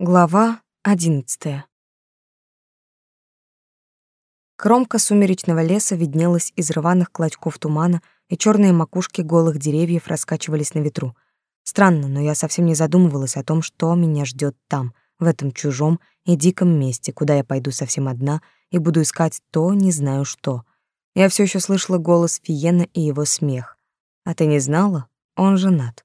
Глава одиннадцатая. Кромка сумеречного леса виднелась из рваных клочков тумана, и черные макушки голых деревьев раскачивались на ветру. Странно, но я совсем не задумывалась о том, что меня ждет там, в этом чужом и диком месте, куда я пойду совсем одна и буду искать то, не знаю что. Я все еще слышала голос Фиена и его смех. А ты не знала? Он женат.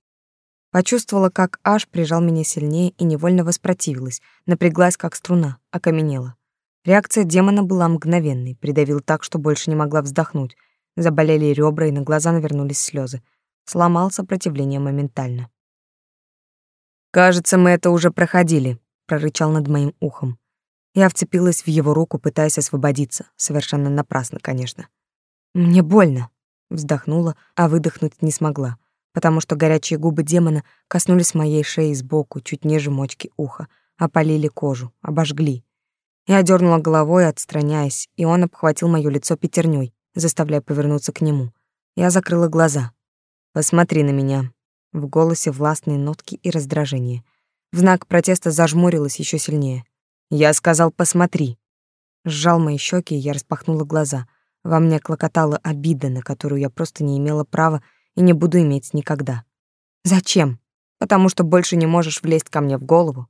Почувствовала, как Аш прижал меня сильнее и невольно воспротивилась, напряглась как струна, окаменела. Реакция демона была мгновенной, придавил так, что больше не могла вздохнуть. Заболели ребра, и на глаза навернулись слезы. Сломал сопротивление моментально. «Кажется, мы это уже проходили», — прорычал над моим ухом. Я вцепилась в его руку, пытаясь освободиться. Совершенно напрасно, конечно. «Мне больно», — вздохнула, а выдохнуть не смогла потому что горячие губы демона коснулись моей шеи сбоку, чуть ниже мочки уха, опалили кожу, обожгли. Я дернула головой, отстраняясь, и он обхватил моё лицо пятерней, заставляя повернуться к нему. Я закрыла глаза. «Посмотри на меня». В голосе властные нотки и раздражение. В знак протеста зажмурилась еще сильнее. «Я сказал, посмотри». Сжал мои щеки, и я распахнула глаза. Во мне клокотала обида, на которую я просто не имела права и не буду иметь никогда. Зачем? Потому что больше не можешь влезть ко мне в голову.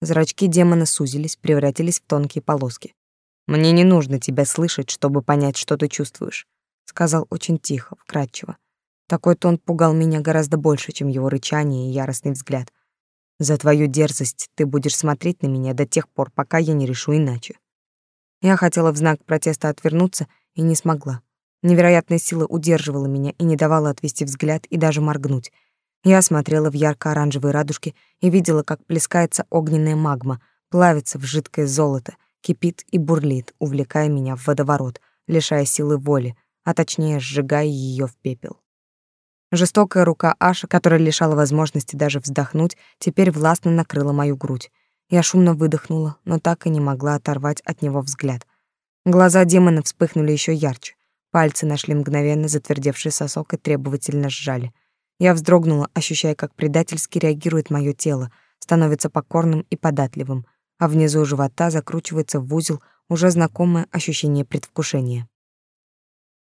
Зрачки демона сузились, превратились в тонкие полоски. Мне не нужно тебя слышать, чтобы понять, что ты чувствуешь, сказал очень тихо, вкратчиво. Такой тон пугал меня гораздо больше, чем его рычание и яростный взгляд. За твою дерзость ты будешь смотреть на меня до тех пор, пока я не решу иначе. Я хотела в знак протеста отвернуться и не смогла. Невероятная сила удерживала меня и не давала отвести взгляд и даже моргнуть. Я смотрела в ярко-оранжевые радужки и видела, как плескается огненная магма, плавится в жидкое золото, кипит и бурлит, увлекая меня в водоворот, лишая силы воли, а точнее сжигая ее в пепел. Жестокая рука Аша, которая лишала возможности даже вздохнуть, теперь властно накрыла мою грудь. Я шумно выдохнула, но так и не могла оторвать от него взгляд. Глаза демона вспыхнули еще ярче. Пальцы нашли мгновенно затвердевший сосок и требовательно сжали. Я вздрогнула, ощущая, как предательски реагирует мое тело, становится покорным и податливым, а внизу живота закручивается в узел уже знакомое ощущение предвкушения.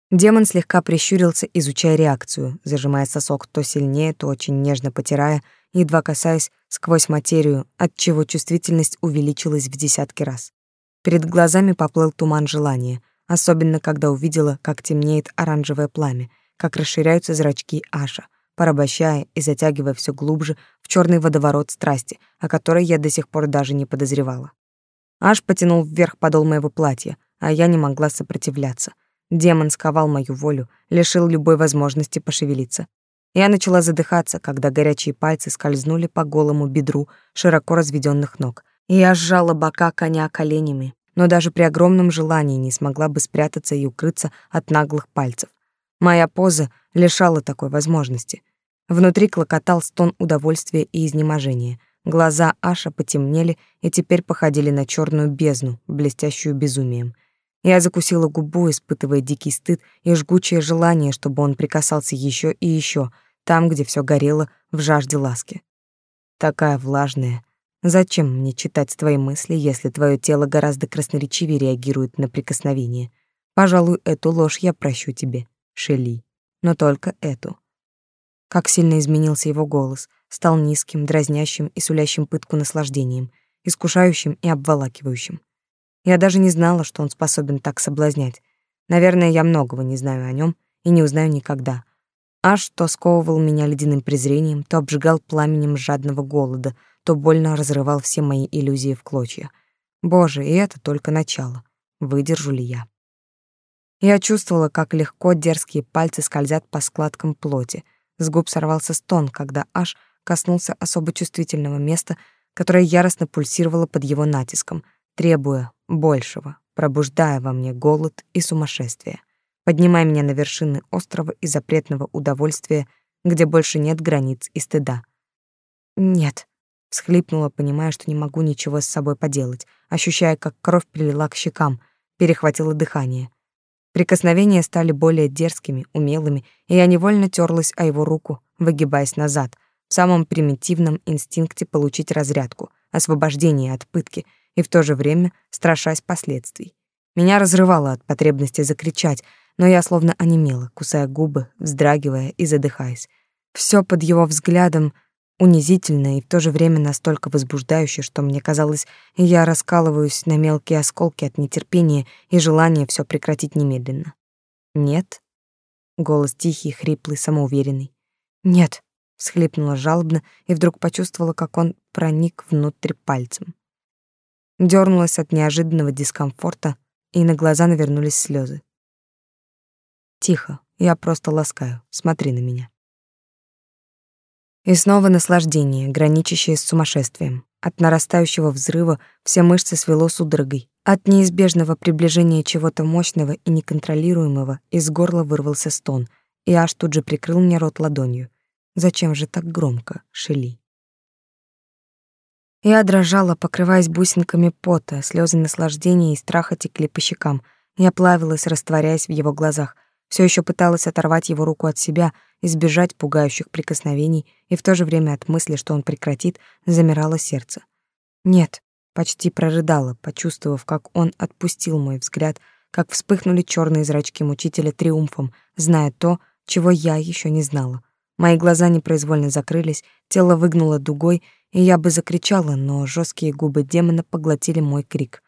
Демон слегка прищурился, изучая реакцию, зажимая сосок то сильнее, то очень нежно потирая, едва касаясь сквозь материю, отчего чувствительность увеличилась в десятки раз. Перед глазами поплыл туман желания — особенно когда увидела, как темнеет оранжевое пламя, как расширяются зрачки Аша, порабощая и затягивая все глубже в черный водоворот страсти, о которой я до сих пор даже не подозревала. Аш потянул вверх подол моего платья, а я не могла сопротивляться. Демон сковал мою волю, лишил любой возможности пошевелиться. Я начала задыхаться, когда горячие пальцы скользнули по голому бедру широко разведённых ног. И я сжала бока коня коленями, но даже при огромном желании не смогла бы спрятаться и укрыться от наглых пальцев. Моя поза лишала такой возможности. Внутри клокотал стон удовольствия и изнеможения. Глаза Аша потемнели и теперь походили на черную бездну, блестящую безумием. Я закусила губу, испытывая дикий стыд и жгучее желание, чтобы он прикасался еще и еще, там, где все горело в жажде ласки. Такая влажная, Зачем мне читать твои мысли, если твое тело гораздо красноречивее реагирует на прикосновение? Пожалуй, эту ложь я прощу тебе, Шели, но только эту. Как сильно изменился его голос, стал низким, дразнящим и сулящим пытку наслаждением, искушающим и обволакивающим. Я даже не знала, что он способен так соблазнять. Наверное, я многого не знаю о нем и не узнаю никогда. Аж то сковывал меня ледяным презрением, то обжигал пламенем жадного голода, то больно разрывал все мои иллюзии в клочья. Боже, и это только начало. Выдержу ли я? Я чувствовала, как легко дерзкие пальцы скользят по складкам плоти. С губ сорвался стон, когда аж коснулся особо чувствительного места, которое яростно пульсировало под его натиском, требуя большего, пробуждая во мне голод и сумасшествие, поднимая меня на вершины острова и запретного удовольствия, где больше нет границ и стыда. «Нет», Всхлипнула, понимая, что не могу ничего с собой поделать, ощущая, как кровь прилила к щекам, перехватило дыхание. Прикосновения стали более дерзкими, умелыми, и я невольно терлась о его руку, выгибаясь назад, в самом примитивном инстинкте получить разрядку, освобождение от пытки и в то же время страшась последствий. Меня разрывало от потребности закричать, но я словно онемела, кусая губы, вздрагивая и задыхаясь. Все под его взглядом унизительно и в то же время настолько возбуждающе, что мне казалось, я раскалываюсь на мелкие осколки от нетерпения и желания все прекратить немедленно. Нет. Голос тихий, хриплый, самоуверенный. Нет, всхлипнула жалобно и вдруг почувствовала, как он проник внутрь пальцем. Дёрнулась от неожиданного дискомфорта, и на глаза навернулись слезы. Тихо, я просто ласкаю. Смотри на меня. И снова наслаждение, граничащее с сумасшествием. От нарастающего взрыва все мышцы свело судорогой. От неизбежного приближения чего-то мощного и неконтролируемого из горла вырвался стон, и аж тут же прикрыл мне рот ладонью. Зачем же так громко, Шели? Я дрожала, покрываясь бусинками пота, слезы наслаждения и страха текли по щекам. Я плавилась, растворяясь в его глазах — все еще пыталась оторвать его руку от себя, избежать пугающих прикосновений, и в то же время от мысли, что он прекратит, замирало сердце. Нет, почти прорыдала, почувствовав, как он отпустил мой взгляд, как вспыхнули черные зрачки мучителя триумфом, зная то, чего я еще не знала. Мои глаза непроизвольно закрылись, тело выгнуло дугой, и я бы закричала, но жесткие губы демона поглотили мой крик.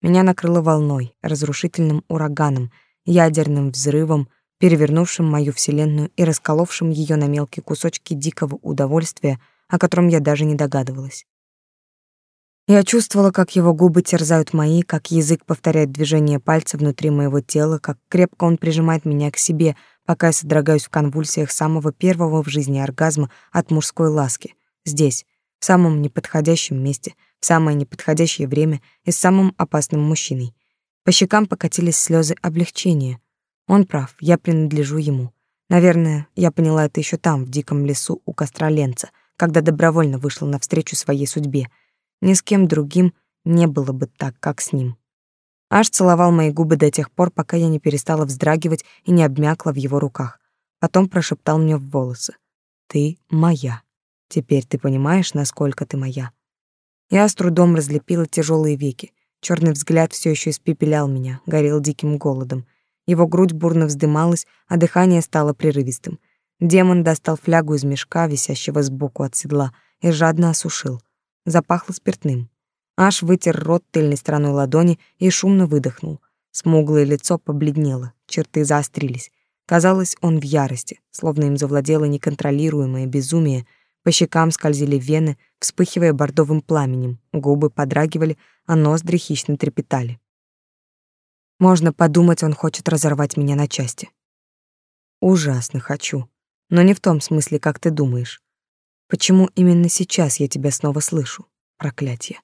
Меня накрыло волной, разрушительным ураганом — ядерным взрывом, перевернувшим мою вселенную и расколовшим ее на мелкие кусочки дикого удовольствия, о котором я даже не догадывалась. Я чувствовала, как его губы терзают мои, как язык повторяет движение пальца внутри моего тела, как крепко он прижимает меня к себе, пока я содрогаюсь в конвульсиях самого первого в жизни оргазма от мужской ласки. Здесь, в самом неподходящем месте, в самое неподходящее время и с самым опасным мужчиной. По щекам покатились слезы облегчения. Он прав, я принадлежу ему. Наверное, я поняла это еще там, в диком лесу у костра Ленца, когда добровольно вышла навстречу своей судьбе. Ни с кем другим не было бы так, как с ним. Аж целовал мои губы до тех пор, пока я не перестала вздрагивать и не обмякла в его руках. Потом прошептал мне в волосы. «Ты моя. Теперь ты понимаешь, насколько ты моя». Я с трудом разлепила тяжелые веки. Черный взгляд все еще испепелял меня, горел диким голодом. Его грудь бурно вздымалась, а дыхание стало прерывистым. Демон достал флягу из мешка, висящего сбоку от седла, и жадно осушил. Запахло спиртным. Аж вытер рот тыльной стороной ладони и шумно выдохнул. Смуглое лицо побледнело, черты заострились. Казалось, он в ярости, словно им завладело неконтролируемое безумие, по щекам скользили вены, вспыхивая бордовым пламенем, губы подрагивали, а ноздри хищно трепетали. Можно подумать, он хочет разорвать меня на части. Ужасно хочу, но не в том смысле, как ты думаешь. Почему именно сейчас я тебя снова слышу? Проклятие.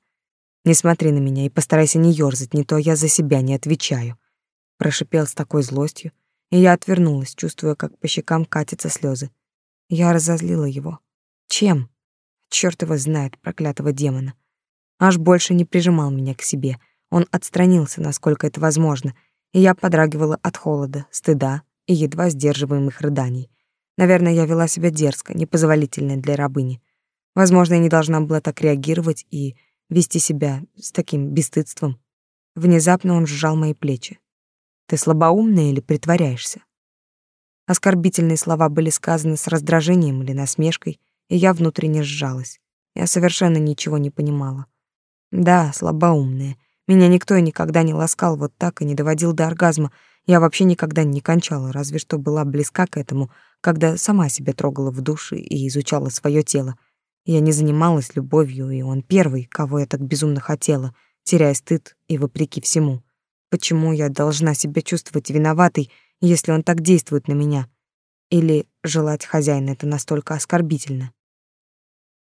Не смотри на меня и постарайся не ёрзать, не то я за себя не отвечаю. Прошипел с такой злостью, и я отвернулась, чувствуя, как по щекам катятся слезы. Я разозлила его. Чем? Черт его знает, проклятого демона. Аж больше не прижимал меня к себе. Он отстранился, насколько это возможно, и я подрагивала от холода, стыда и едва сдерживаемых рыданий. Наверное, я вела себя дерзко, непозволительно для рабыни. Возможно, я не должна была так реагировать и вести себя с таким бесстыдством. Внезапно он сжал мои плечи. Ты слабоумная или притворяешься? Оскорбительные слова были сказаны с раздражением или насмешкой, и я внутренне сжалась. Я совершенно ничего не понимала. Да, слабоумная. Меня никто и никогда не ласкал вот так и не доводил до оргазма. Я вообще никогда не кончала, разве что была близка к этому, когда сама себя трогала в душе и изучала свое тело. Я не занималась любовью, и он первый, кого я так безумно хотела, теряя стыд и вопреки всему. Почему я должна себя чувствовать виноватой, если он так действует на меня? Или желать хозяина это настолько оскорбительно?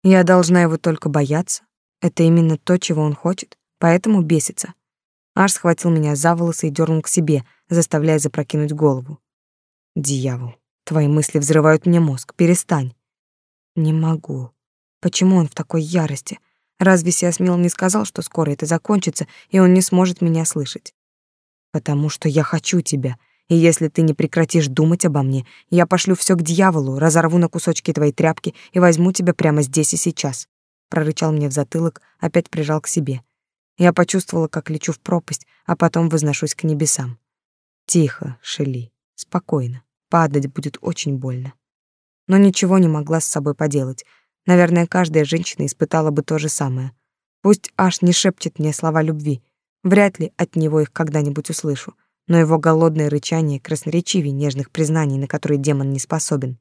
Я должна его только бояться? Это именно то, чего он хочет, поэтому бесится. Аж схватил меня за волосы и дернул к себе, заставляя запрокинуть голову. Дьявол, твои мысли взрывают мне мозг. Перестань. Не могу. Почему он в такой ярости? Разве Сиасмил не сказал, что скоро это закончится, и он не сможет меня слышать? Потому что я хочу тебя, и если ты не прекратишь думать обо мне, я пошлю все к дьяволу, разорву на кусочки твои тряпки и возьму тебя прямо здесь и сейчас. прорычал мне в затылок, опять прижал к себе. Я почувствовала, как лечу в пропасть, а потом возношусь к небесам. Тихо, Шели, спокойно. Падать будет очень больно. Но ничего не могла с собой поделать. Наверное, каждая женщина испытала бы то же самое. Пусть аж не шепчет мне слова любви. Вряд ли от него их когда-нибудь услышу. Но его голодное рычание красноречивее нежных признаний, на которые демон не способен.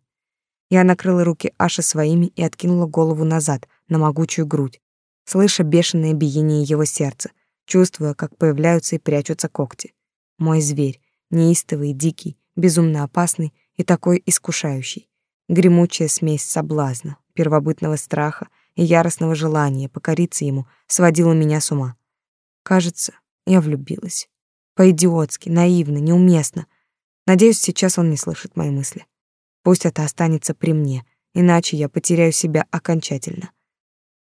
Я накрыла руки Аши своими и откинула голову назад, на могучую грудь, слыша бешеное биение его сердца, чувствуя, как появляются и прячутся когти. Мой зверь, неистовый, дикий, безумно опасный и такой искушающий. Гремучая смесь соблазна, первобытного страха и яростного желания покориться ему сводила меня с ума. Кажется, я влюбилась. По-идиотски, наивно, неуместно. Надеюсь, сейчас он не слышит мои мысли. Пусть это останется при мне, иначе я потеряю себя окончательно.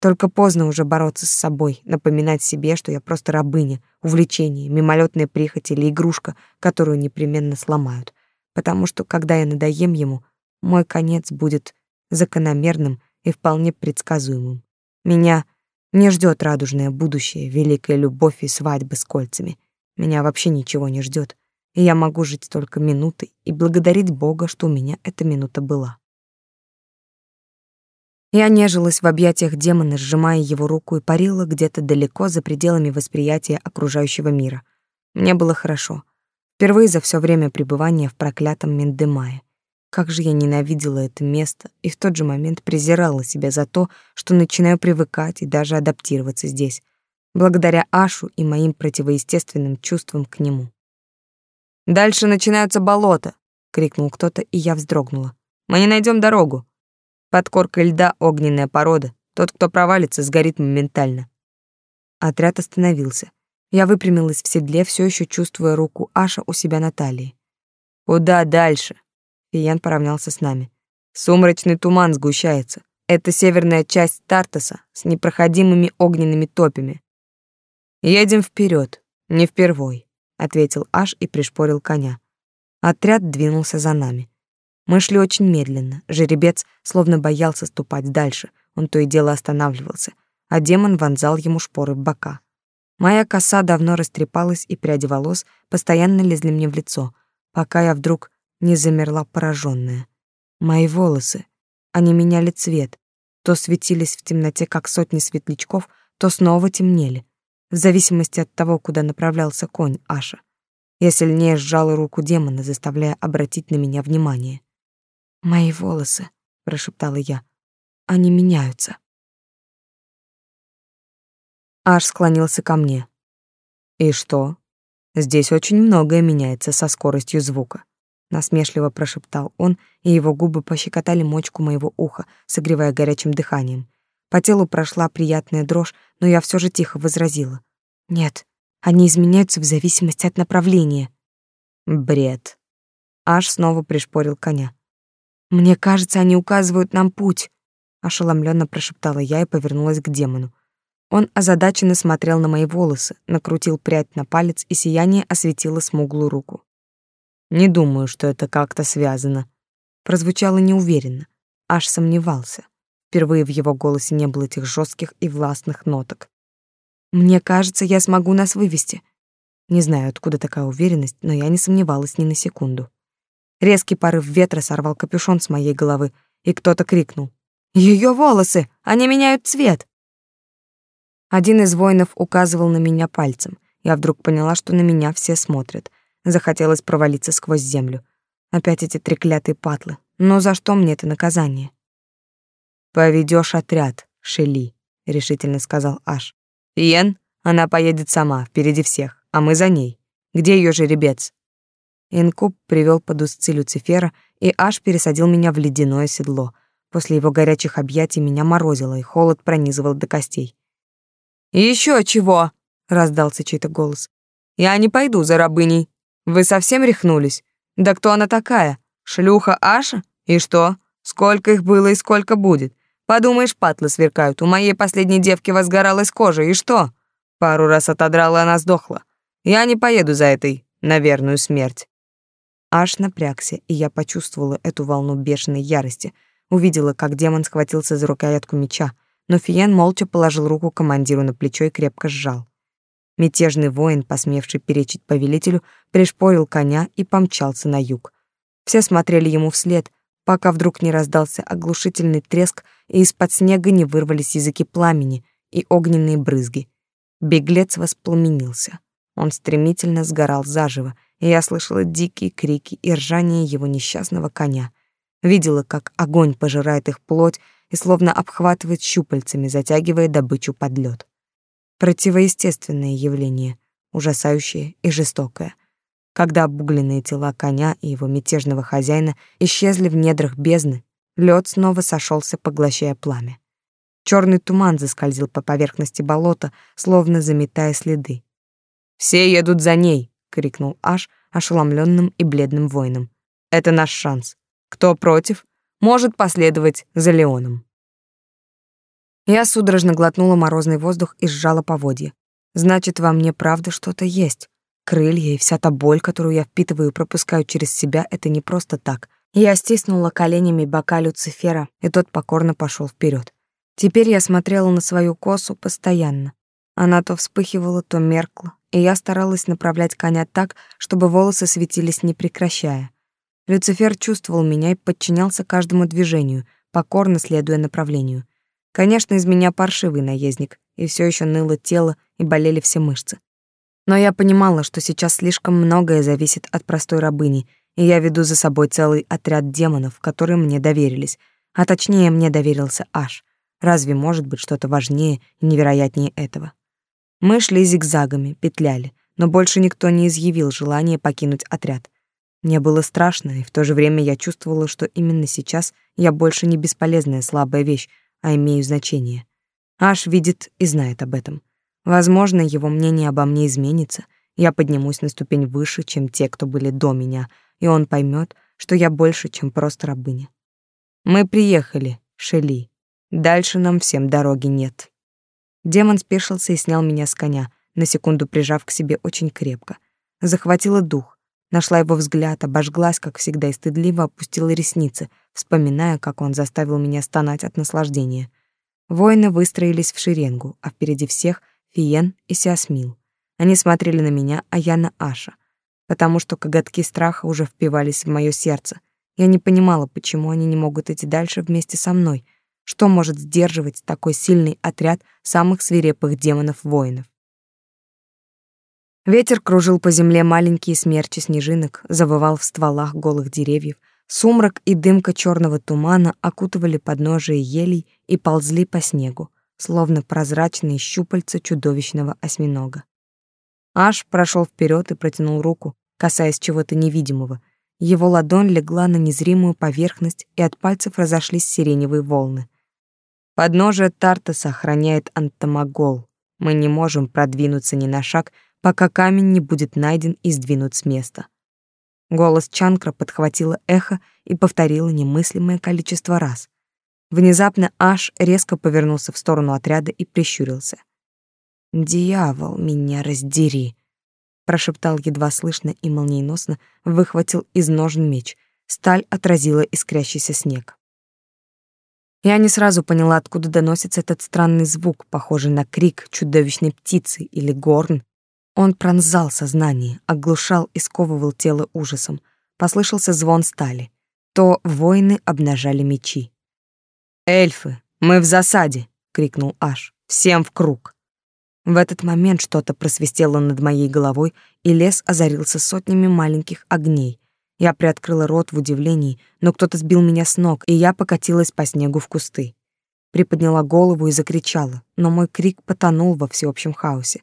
Только поздно уже бороться с собой, напоминать себе, что я просто рабыня, увлечение, мимолетная прихоть или игрушка, которую непременно сломают. Потому что, когда я надоем ему, мой конец будет закономерным и вполне предсказуемым. Меня не ждет радужное будущее, великая любовь и свадьбы с кольцами. Меня вообще ничего не ждет и я могу жить только минутой и благодарить Бога, что у меня эта минута была. Я нежилась в объятиях демона, сжимая его руку и парила где-то далеко за пределами восприятия окружающего мира. Мне было хорошо. Впервые за все время пребывания в проклятом Мендемае. Как же я ненавидела это место и в тот же момент презирала себя за то, что начинаю привыкать и даже адаптироваться здесь, благодаря Ашу и моим противоестественным чувствам к нему. Дальше начинаются болота, крикнул кто-то, и я вздрогнула. Мы не найдем дорогу. Под коркой льда огненная порода. Тот, кто провалится, сгорит моментально. Отряд остановился. Я выпрямилась в седле, все еще чувствуя руку Аша у себя на талии. Куда дальше? Фиян поравнялся с нами. Сумрачный туман сгущается. Это северная часть Тартаса с непроходимыми огненными топями. Едем вперед, не впервой ответил Аш и пришпорил коня. Отряд двинулся за нами. Мы шли очень медленно. Жеребец словно боялся ступать дальше. Он то и дело останавливался, а демон вонзал ему шпоры в бока. Моя коса давно растрепалась, и пряди волос постоянно лезли мне в лицо, пока я вдруг не замерла пораженная. Мои волосы, они меняли цвет, то светились в темноте, как сотни светлячков, то снова темнели в зависимости от того, куда направлялся конь Аша. Я сильнее сжала руку демона, заставляя обратить на меня внимание. «Мои волосы», — прошептала я, — «они меняются». Аш склонился ко мне. «И что? Здесь очень многое меняется со скоростью звука», — насмешливо прошептал он, и его губы пощекотали мочку моего уха, согревая горячим дыханием. По телу прошла приятная дрожь, но я все же тихо возразила. «Нет, они изменяются в зависимости от направления». «Бред». Аж снова пришпорил коня. «Мне кажется, они указывают нам путь», — ошеломленно прошептала я и повернулась к демону. Он озадаченно смотрел на мои волосы, накрутил прядь на палец, и сияние осветило смуглую руку. «Не думаю, что это как-то связано». Прозвучало неуверенно, аж сомневался. Впервые в его голосе не было этих жестких и властных ноток. «Мне кажется, я смогу нас вывести». Не знаю, откуда такая уверенность, но я не сомневалась ни на секунду. Резкий порыв ветра сорвал капюшон с моей головы, и кто-то крикнул. «Ее волосы! Они меняют цвет!» Один из воинов указывал на меня пальцем. Я вдруг поняла, что на меня все смотрят. Захотелось провалиться сквозь землю. Опять эти треклятые патлы. Но за что мне это наказание? Поведешь отряд, Шели, решительно сказал Аш. Иен, она поедет сама, впереди всех, а мы за ней. Где ее жеребец? Инкуб привел под узцы Люцифера и аж пересадил меня в ледяное седло. После его горячих объятий меня морозило, и холод пронизывал до костей. Еще чего?» — раздался чей-то голос. «Я не пойду за рабыней. Вы совсем рехнулись? Да кто она такая? Шлюха Аша? И что? Сколько их было и сколько будет? Подумаешь, патлы сверкают. У моей последней девки возгоралась кожа, и что? Пару раз отодрала, она сдохла. Я не поеду за этой на верную смерть. Аж напрягся, и я почувствовала эту волну бешеной ярости. Увидела, как демон схватился за рукоятку меча. но Фиен молча положил руку командиру на плечо и крепко сжал. Мятежный воин, посмевший перечить повелителю, пришпорил коня и помчался на юг. Все смотрели ему вслед, пока вдруг не раздался оглушительный треск, и из-под снега не вырвались языки пламени и огненные брызги. Беглец воспламенился. Он стремительно сгорал заживо, и я слышала дикие крики и ржание его несчастного коня. Видела, как огонь пожирает их плоть и словно обхватывает щупальцами, затягивая добычу под лед. Противоестественное явление, ужасающее и жестокое. Когда обугленные тела коня и его мятежного хозяина исчезли в недрах бездны, лед снова сошелся, поглощая пламя. Черный туман заскользил по поверхности болота, словно заметая следы. «Все едут за ней!» — крикнул Аш ошеломленным и бледным воином. «Это наш шанс. Кто против, может последовать за Леоном». Я судорожно глотнула морозный воздух и сжала поводья. Значит, во мне правда что-то есть. Крылья и вся та боль, которую я впитываю и пропускаю через себя, это не просто так. Я стиснула коленями бока Люцифера, и тот покорно пошел вперед. Теперь я смотрела на свою косу постоянно. Она то вспыхивала, то меркла, и я старалась направлять коня так, чтобы волосы светились не прекращая. Люцифер чувствовал меня и подчинялся каждому движению, покорно следуя направлению. Конечно, из меня паршивый наездник, и все еще ныло тело и болели все мышцы. Но я понимала, что сейчас слишком многое зависит от простой рабыни, и я веду за собой целый отряд демонов, которые мне доверились, а точнее мне доверился Аш. Разве может быть что-то важнее и невероятнее этого? Мы шли зигзагами, петляли, но больше никто не изъявил желания покинуть отряд. Мне было страшно, и в то же время я чувствовала, что именно сейчас я больше не бесполезная слабая вещь, а имею значение. Аш видит и знает об этом. Возможно, его мнение обо мне изменится. Я поднимусь на ступень выше, чем те, кто были до меня, и он поймет, что я больше, чем просто рабыня. Мы приехали, Шели. Дальше нам всем дороги нет. Демон спешился и снял меня с коня, на секунду прижав к себе очень крепко. Захватила дух, нашла его взгляд, обожглась, как всегда, и стыдливо опустила ресницы, вспоминая, как он заставил меня стонать от наслаждения. Воины выстроились в шеренгу, а впереди всех Фиен и Сиасмил. Они смотрели на меня, а я на Аша, потому что коготки страха уже впивались в мое сердце. Я не понимала, почему они не могут идти дальше вместе со мной. Что может сдерживать такой сильный отряд самых свирепых демонов-воинов? Ветер кружил по земле маленькие смерчи снежинок, завывал в стволах голых деревьев. Сумрак и дымка черного тумана окутывали подножие елей и ползли по снегу словно прозрачные щупальца чудовищного осьминога. Аш прошел вперед и протянул руку, касаясь чего-то невидимого. Его ладонь легла на незримую поверхность, и от пальцев разошлись сиреневые волны. Подножие Тартаса охраняет антомагол. Мы не можем продвинуться ни на шаг, пока камень не будет найден и сдвинут с места. Голос Чанкра подхватило эхо и повторило немыслимое количество раз. Внезапно Аш резко повернулся в сторону отряда и прищурился. «Дьявол, меня раздери!» прошептал едва слышно и молниеносно выхватил из ножен меч. Сталь отразила искрящийся снег. Я не сразу поняла, откуда доносится этот странный звук, похожий на крик чудовищной птицы или горн. Он пронзал сознание, оглушал и сковывал тело ужасом. Послышался звон стали. То воины обнажали мечи. «Эльфы, мы в засаде!» — крикнул Аш. «Всем в круг!» В этот момент что-то просвистело над моей головой, и лес озарился сотнями маленьких огней. Я приоткрыла рот в удивлении, но кто-то сбил меня с ног, и я покатилась по снегу в кусты. Приподняла голову и закричала, но мой крик потонул во всеобщем хаосе.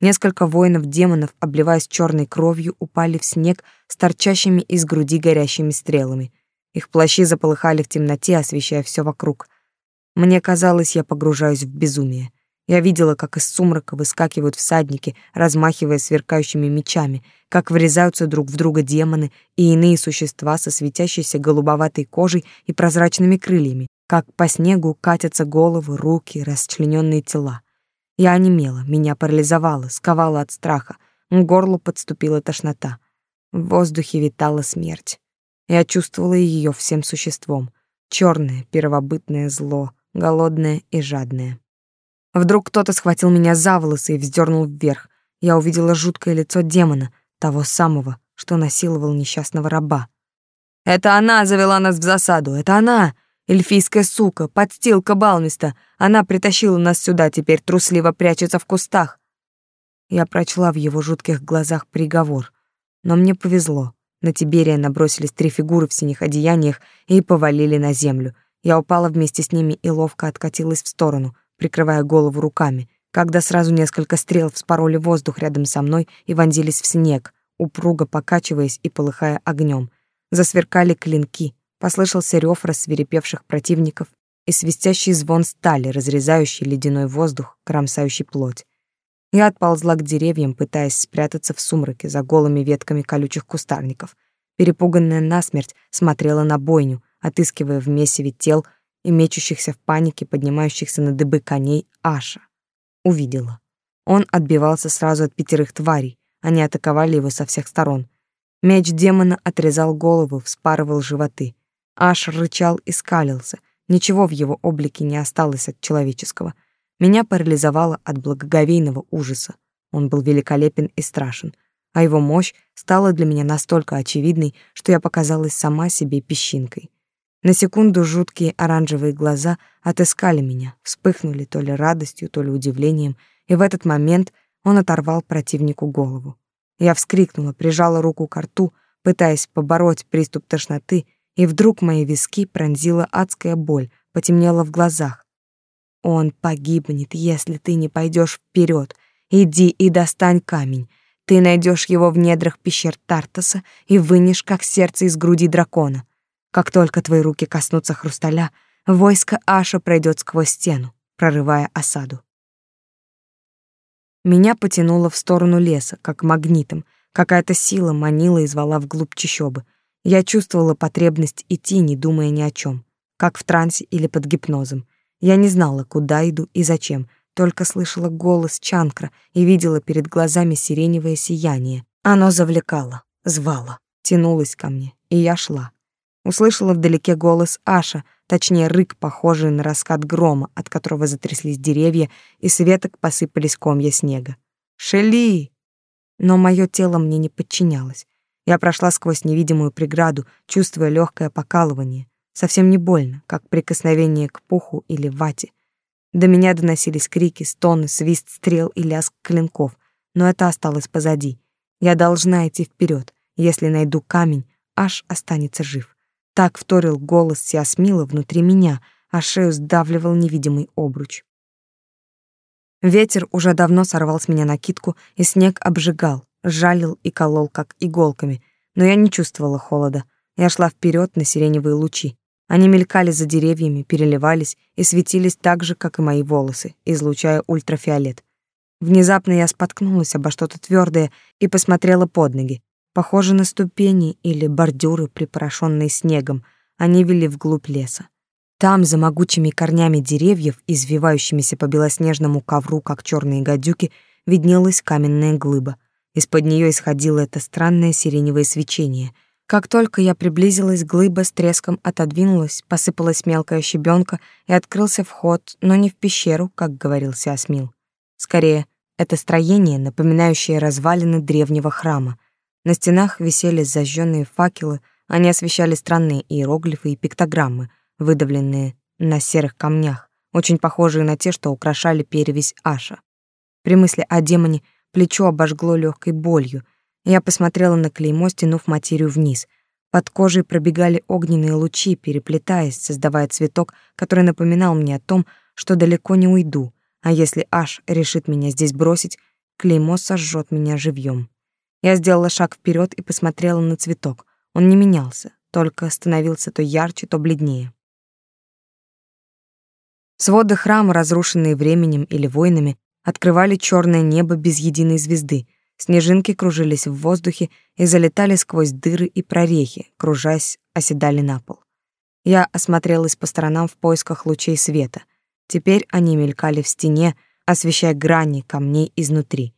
Несколько воинов-демонов, обливаясь черной кровью, упали в снег с торчащими из груди горящими стрелами. Их плащи заполыхали в темноте, освещая все вокруг. Мне казалось, я погружаюсь в безумие. Я видела, как из сумрака выскакивают всадники, размахивая сверкающими мечами, как врезаются друг в друга демоны и иные существа со светящейся голубоватой кожей и прозрачными крыльями, как по снегу катятся головы, руки, расчлененные тела. Я онемела, меня парализовало, сковало от страха, к горлу подступила тошнота. В воздухе витала смерть. Я чувствовала ее всем существом. Черное первобытное зло, голодная и жадная. Вдруг кто-то схватил меня за волосы и вздернул вверх. Я увидела жуткое лицо демона, того самого, что насиловал несчастного раба. «Это она завела нас в засаду! Это она! Эльфийская сука, подстилка Балмиста! Она притащила нас сюда, теперь трусливо прячется в кустах!» Я прочла в его жутких глазах приговор. Но мне повезло. На Тиберия набросились три фигуры в синих одеяниях и повалили на землю. Я упала вместе с ними и ловко откатилась в сторону, прикрывая голову руками, когда сразу несколько стрел вспороли воздух рядом со мной и вонзились в снег, упруго покачиваясь и полыхая огнем. Засверкали клинки, послышался рев рассверепевших противников и свистящий звон стали, разрезающий ледяной воздух, кромсающий плоть. Я отползла к деревьям, пытаясь спрятаться в сумраке за голыми ветками колючих кустарников. Перепуганная насмерть смотрела на бойню, отыскивая в месиве тел и мечущихся в панике, поднимающихся на дыбы коней Аша. Увидела. Он отбивался сразу от пятерых тварей. Они атаковали его со всех сторон. Меч демона отрезал головы, вспарывал животы. Аш рычал и скалился. Ничего в его облике не осталось от человеческого. Меня парализовало от благоговейного ужаса. Он был великолепен и страшен, а его мощь стала для меня настолько очевидной, что я показалась сама себе песчинкой. На секунду жуткие оранжевые глаза отыскали меня, вспыхнули то ли радостью, то ли удивлением, и в этот момент он оторвал противнику голову. Я вскрикнула, прижала руку к рту, пытаясь побороть приступ тошноты, и вдруг мои виски пронзила адская боль, потемнело в глазах. Он погибнет, если ты не пойдешь вперед. Иди и достань камень. Ты найдешь его в недрах пещер Тартаса и вынешь, как сердце из груди дракона. Как только твои руки коснутся хрусталя, войско Аша пройдет сквозь стену, прорывая осаду. Меня потянуло в сторону леса, как магнитом. Какая-то сила манила и звала вглубь чащобы. Я чувствовала потребность идти, не думая ни о чем, как в трансе или под гипнозом. Я не знала, куда иду и зачем, только слышала голос Чанкра и видела перед глазами сиреневое сияние. Оно завлекало, звало, тянулось ко мне, и я шла. Услышала вдалеке голос Аша, точнее рык, похожий на раскат грома, от которого затряслись деревья, и с веток посыпались комья снега. «Шели!» Но мое тело мне не подчинялось. Я прошла сквозь невидимую преграду, чувствуя легкое покалывание. Совсем не больно, как прикосновение к пуху или вате. До меня доносились крики, стоны, свист стрел и лязг клинков, но это осталось позади. Я должна идти вперед. Если найду камень, аж останется жив. Так вторил голос Сиасмила внутри меня, а шею сдавливал невидимый обруч. Ветер уже давно сорвал с меня накидку, и снег обжигал, жалил и колол, как иголками, но я не чувствовала холода. Я шла вперед на сиреневые лучи. Они мелькали за деревьями, переливались и светились так же, как и мои волосы, излучая ультрафиолет. Внезапно я споткнулась обо что-то твердое и посмотрела под ноги. Похоже на ступени или бордюры, припорошенные снегом. Они вели вглубь леса. Там, за могучими корнями деревьев, извивающимися по белоснежному ковру, как черные гадюки, виднелась каменная глыба. Из-под нее исходило это странное сиреневое свечение — как только я приблизилась, глыба с треском отодвинулась, посыпалась мелкая щебенка и открылся вход, но не в пещеру, как говорил Сиасмил. Скорее, это строение, напоминающее развалины древнего храма. На стенах висели зажженные факелы, они освещали странные иероглифы и пиктограммы, выдавленные на серых камнях, очень похожие на те, что украшали перевесь Аша. При мысли о демоне плечо обожгло легкой болью, я посмотрела на клеймо, стянув материю вниз. Под кожей пробегали огненные лучи, переплетаясь, создавая цветок, который напоминал мне о том, что далеко не уйду, а если Аш решит меня здесь бросить, клеймо сожжет меня живьем. Я сделала шаг вперед и посмотрела на цветок. Он не менялся, только становился то ярче, то бледнее. Своды храма, разрушенные временем или войнами, открывали черное небо без единой звезды — Снежинки кружились в воздухе и залетали сквозь дыры и прорехи, кружась, оседали на пол. Я осмотрелась по сторонам в поисках лучей света. Теперь они мелькали в стене, освещая грани камней изнутри.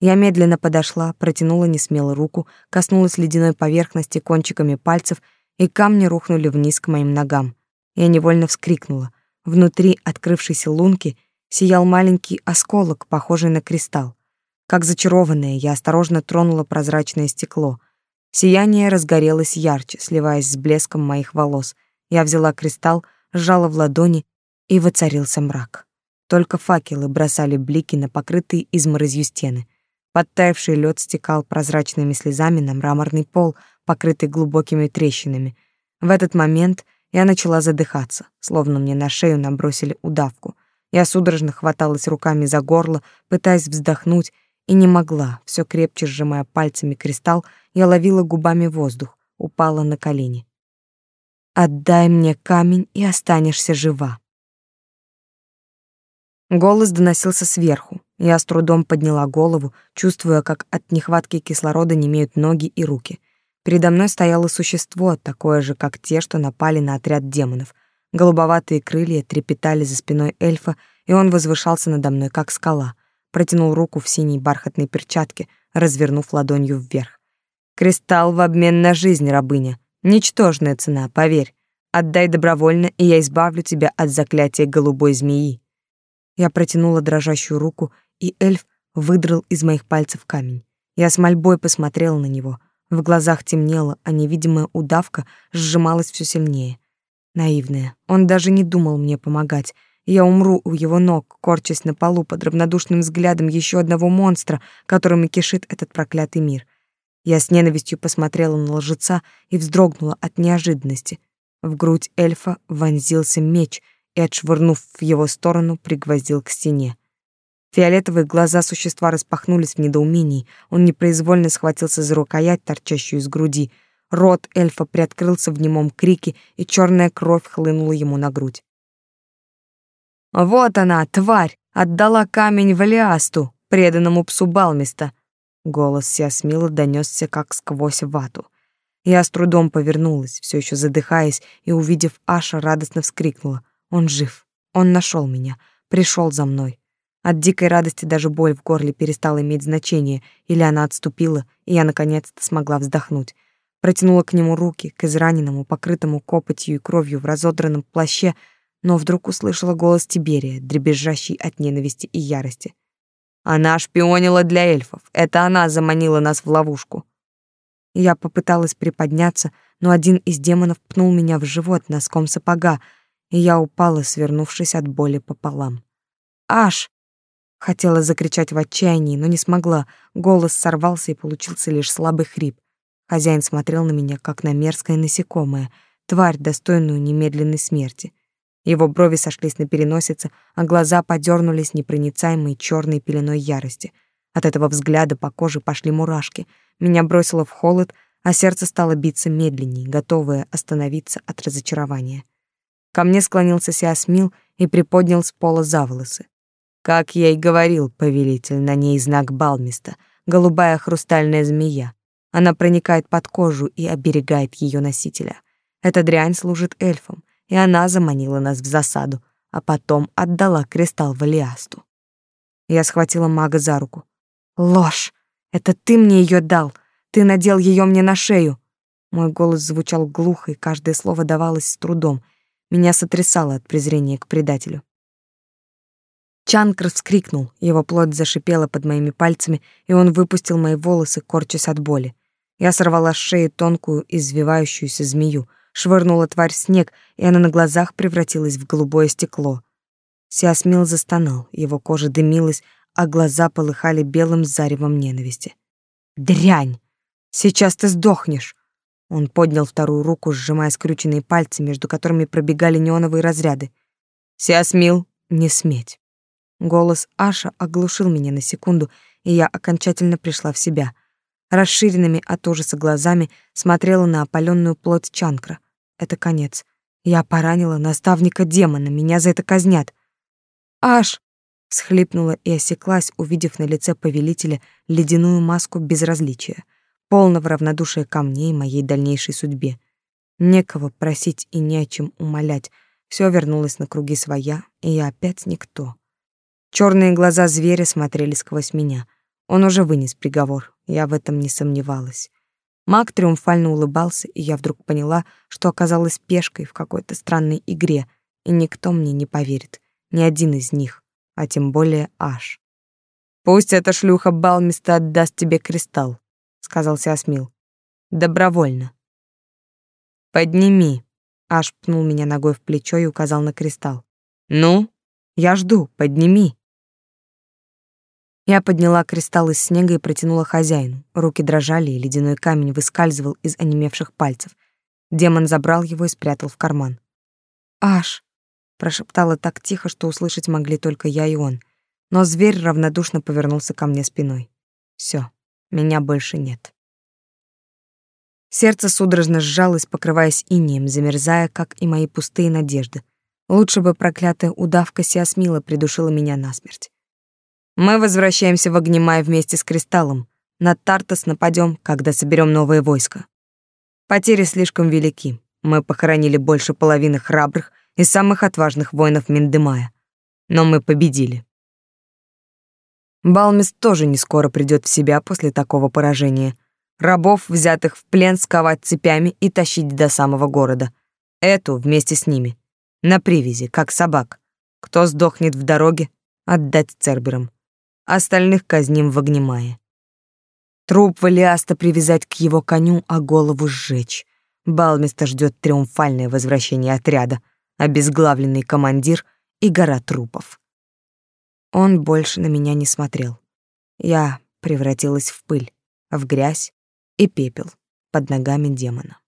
Я медленно подошла, протянула несмело руку, коснулась ледяной поверхности кончиками пальцев, и камни рухнули вниз к моим ногам. Я невольно вскрикнула. Внутри открывшейся лунки сиял маленький осколок, похожий на кристалл. Как зачарованная, я осторожно тронула прозрачное стекло. Сияние разгорелось ярче, сливаясь с блеском моих волос. Я взяла кристалл, сжала в ладони, и воцарился мрак. Только факелы бросали блики на покрытые изморозью стены. Подтаявший лед стекал прозрачными слезами на мраморный пол, покрытый глубокими трещинами. В этот момент я начала задыхаться, словно мне на шею набросили удавку. Я судорожно хваталась руками за горло, пытаясь вздохнуть, и не могла, все крепче сжимая пальцами кристалл, я ловила губами воздух, упала на колени. «Отдай мне камень, и останешься жива». Голос доносился сверху. Я с трудом подняла голову, чувствуя, как от нехватки кислорода немеют ноги и руки. Передо мной стояло существо, такое же, как те, что напали на отряд демонов. Голубоватые крылья трепетали за спиной эльфа, и он возвышался надо мной, как скала протянул руку в синей бархатной перчатке, развернув ладонью вверх. «Кристалл в обмен на жизнь, рабыня. Ничтожная цена, поверь. Отдай добровольно, и я избавлю тебя от заклятия голубой змеи». Я протянула дрожащую руку, и эльф выдрал из моих пальцев камень. Я с мольбой посмотрела на него. В глазах темнело, а невидимая удавка сжималась все сильнее. Наивная. Он даже не думал мне помогать. Я умру у его ног, корчась на полу под равнодушным взглядом еще одного монстра, которым и кишит этот проклятый мир. Я с ненавистью посмотрела на лжеца и вздрогнула от неожиданности. В грудь эльфа вонзился меч и, отшвырнув в его сторону, пригвоздил к стене. Фиолетовые глаза существа распахнулись в недоумении. Он непроизвольно схватился за рукоять, торчащую из груди. Рот эльфа приоткрылся в немом крике, и черная кровь хлынула ему на грудь. Вот она, тварь, отдала камень Валиасту, преданному псу Балмиста. Голос Сиасмила донесся как сквозь вату. Я с трудом повернулась, все еще задыхаясь, и, увидев Аша, радостно вскрикнула. Он жив. Он нашел меня. Пришел за мной. От дикой радости даже боль в горле перестала иметь значение, или она отступила, и я наконец-то смогла вздохнуть. Протянула к нему руки, к израненному, покрытому копотью и кровью в разодранном плаще, но вдруг услышала голос Тиберия, дребезжащий от ненависти и ярости. Она шпионила для эльфов. Это она заманила нас в ловушку. Я попыталась приподняться, но один из демонов пнул меня в живот носком сапога, и я упала, свернувшись от боли пополам. «Аш!» Хотела закричать в отчаянии, но не смогла. Голос сорвался и получился лишь слабый хрип. Хозяин смотрел на меня, как на мерзкое насекомое, тварь, достойную немедленной смерти. Его брови сошлись на переносице, а глаза подернулись непроницаемой черной пеленой ярости. От этого взгляда по коже пошли мурашки. Меня бросило в холод, а сердце стало биться медленней, готовое остановиться от разочарования. Ко мне склонился Сиасмил и приподнял с пола за волосы. Как я и говорил, повелитель, на ней знак Балмиста, голубая хрустальная змея. Она проникает под кожу и оберегает ее носителя. Эта дрянь служит эльфам и она заманила нас в засаду, а потом отдала кристалл Валиасту. Я схватила мага за руку. «Ложь! Это ты мне ее дал! Ты надел ее мне на шею!» Мой голос звучал глухо, и каждое слово давалось с трудом. Меня сотрясало от презрения к предателю. Чанкр вскрикнул, его плоть зашипела под моими пальцами, и он выпустил мои волосы, корчась от боли. Я сорвала с шеи тонкую, извивающуюся змею — швырнула тварь в снег, и она на глазах превратилась в голубое стекло. Сиасмил застонал, его кожа дымилась, а глаза полыхали белым заревом ненависти. «Дрянь! Сейчас ты сдохнешь!» Он поднял вторую руку, сжимая скрюченные пальцы, между которыми пробегали неоновые разряды. «Сиасмил, не сметь!» Голос Аша оглушил меня на секунду, и я окончательно пришла в себя расширенными от ужаса глазами смотрела на опаленную плоть Чанкра. Это конец. Я поранила наставника демона, меня за это казнят. Аж всхлипнула и осеклась, увидев на лице повелителя ледяную маску безразличия, полного равнодушия ко мне и моей дальнейшей судьбе. Некого просить и не о чем умолять. Все вернулось на круги своя, и я опять никто. Черные глаза зверя смотрели сквозь меня. Он уже вынес приговор, я в этом не сомневалась. Маг триумфально улыбался, и я вдруг поняла, что оказалась пешкой в какой-то странной игре, и никто мне не поверит, ни один из них, а тем более Аш. «Пусть эта шлюха Балмиста отдаст тебе кристалл», — сказал Сиасмил. «Добровольно». «Подними», — Аш пнул меня ногой в плечо и указал на кристалл. «Ну, я жду, подними». Я подняла кристалл из снега и протянула хозяину. Руки дрожали, и ледяной камень выскальзывал из онемевших пальцев. Демон забрал его и спрятал в карман. «Аш!» — прошептала так тихо, что услышать могли только я и он. Но зверь равнодушно повернулся ко мне спиной. Все, меня больше нет. Сердце судорожно сжалось, покрываясь инеем, замерзая, как и мои пустые надежды. Лучше бы проклятая удавка Сиасмила придушила меня насмерть. Мы возвращаемся в Огнемай вместе с Кристаллом. На Тартас нападем, когда соберем новое войско. Потери слишком велики. Мы похоронили больше половины храбрых и самых отважных воинов Миндемая. Но мы победили. Балмис тоже не скоро придет в себя после такого поражения. Рабов, взятых в плен, сковать цепями и тащить до самого города. Эту вместе с ними. На привязи, как собак. Кто сдохнет в дороге, отдать церберам. Остальных казним в огнемае. Труп Валиаста привязать к его коню, а голову сжечь. Балмиста ждет триумфальное возвращение отряда, обезглавленный командир и гора трупов. Он больше на меня не смотрел. Я превратилась в пыль, в грязь и пепел под ногами демона.